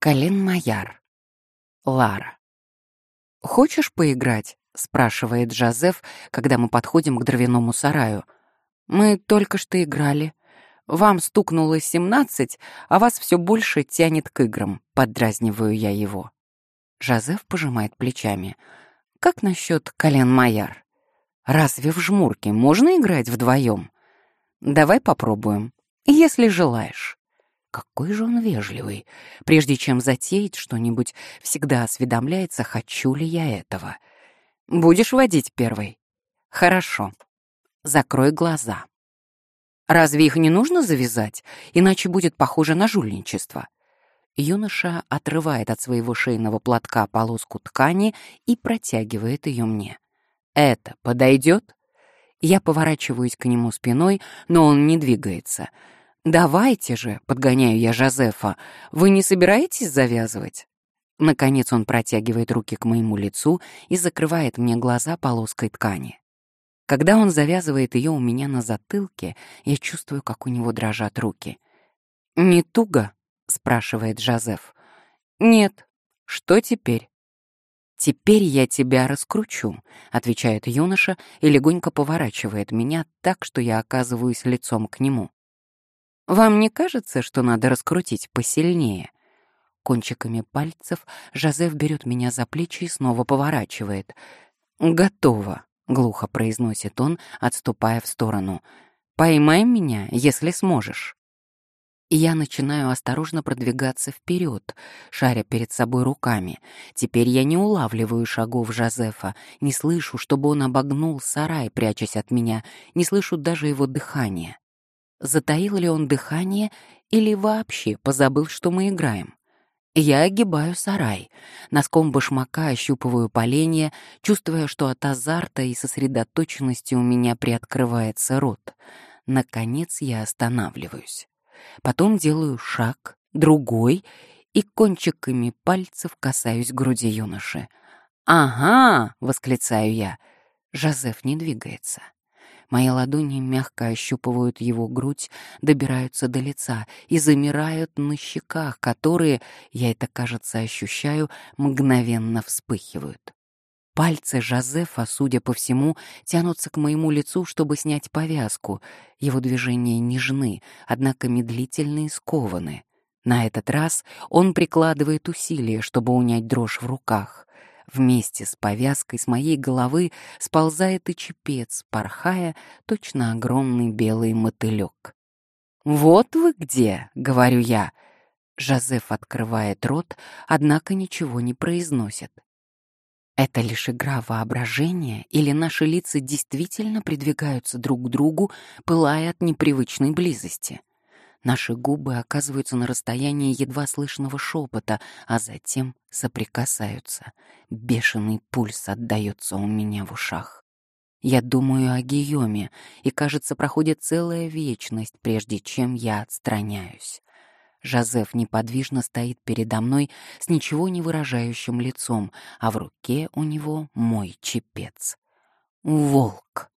Калин Маяр. Лара. «Хочешь поиграть?» — спрашивает Жозеф, когда мы подходим к дровяному сараю. «Мы только что играли. Вам стукнуло семнадцать, а вас все больше тянет к играм», — поддразниваю я его. Жозеф пожимает плечами. «Как насчет Кален Маяр? Разве в жмурке можно играть вдвоем? Давай попробуем, если желаешь». Какой же он вежливый. Прежде чем затеять что-нибудь, всегда осведомляется, хочу ли я этого. Будешь водить первый? Хорошо. Закрой глаза. Разве их не нужно завязать? Иначе будет похоже на жульничество. Юноша отрывает от своего шейного платка полоску ткани и протягивает ее мне. Это подойдет? Я поворачиваюсь к нему спиной, но он не двигается — «Давайте же», — подгоняю я Жозефа, — «вы не собираетесь завязывать?» Наконец он протягивает руки к моему лицу и закрывает мне глаза полоской ткани. Когда он завязывает ее у меня на затылке, я чувствую, как у него дрожат руки. «Не туго?» — спрашивает Жозеф. «Нет. Что теперь?» «Теперь я тебя раскручу», — отвечает юноша и легонько поворачивает меня так, что я оказываюсь лицом к нему. Вам не кажется, что надо раскрутить посильнее? Кончиками пальцев Жозеф берет меня за плечи и снова поворачивает. «Готово», — глухо произносит он, отступая в сторону. «Поймай меня, если сможешь». Я начинаю осторожно продвигаться вперед, шаря перед собой руками. Теперь я не улавливаю шагов Жозефа, не слышу, чтобы он обогнул сарай, прячась от меня, не слышу даже его дыхания. Затаил ли он дыхание или вообще позабыл, что мы играем? Я огибаю сарай, носком башмака ощупываю поленья, чувствуя, что от азарта и сосредоточенности у меня приоткрывается рот. Наконец я останавливаюсь. Потом делаю шаг, другой, и кончиками пальцев касаюсь груди юноши. «Ага!» — восклицаю я. Жозеф не двигается. Мои ладони мягко ощупывают его грудь, добираются до лица и замирают на щеках, которые, я это, кажется, ощущаю, мгновенно вспыхивают. Пальцы Жозефа, судя по всему, тянутся к моему лицу, чтобы снять повязку. Его движения нежны, однако медлительны и скованы. На этот раз он прикладывает усилия, чтобы унять дрожь в руках. Вместе с повязкой с моей головы сползает и чепец, порхая, точно огромный белый мотылек. «Вот вы где!» — говорю я. Жозеф открывает рот, однако ничего не произносит. Это лишь игра воображения или наши лица действительно придвигаются друг к другу, пылая от непривычной близости? Наши губы оказываются на расстоянии едва слышного шепота, а затем соприкасаются. Бешеный пульс отдается у меня в ушах. Я думаю о Гийоме, и, кажется, проходит целая вечность, прежде чем я отстраняюсь. Жозеф неподвижно стоит передо мной с ничего не выражающим лицом, а в руке у него мой чепец. Волк.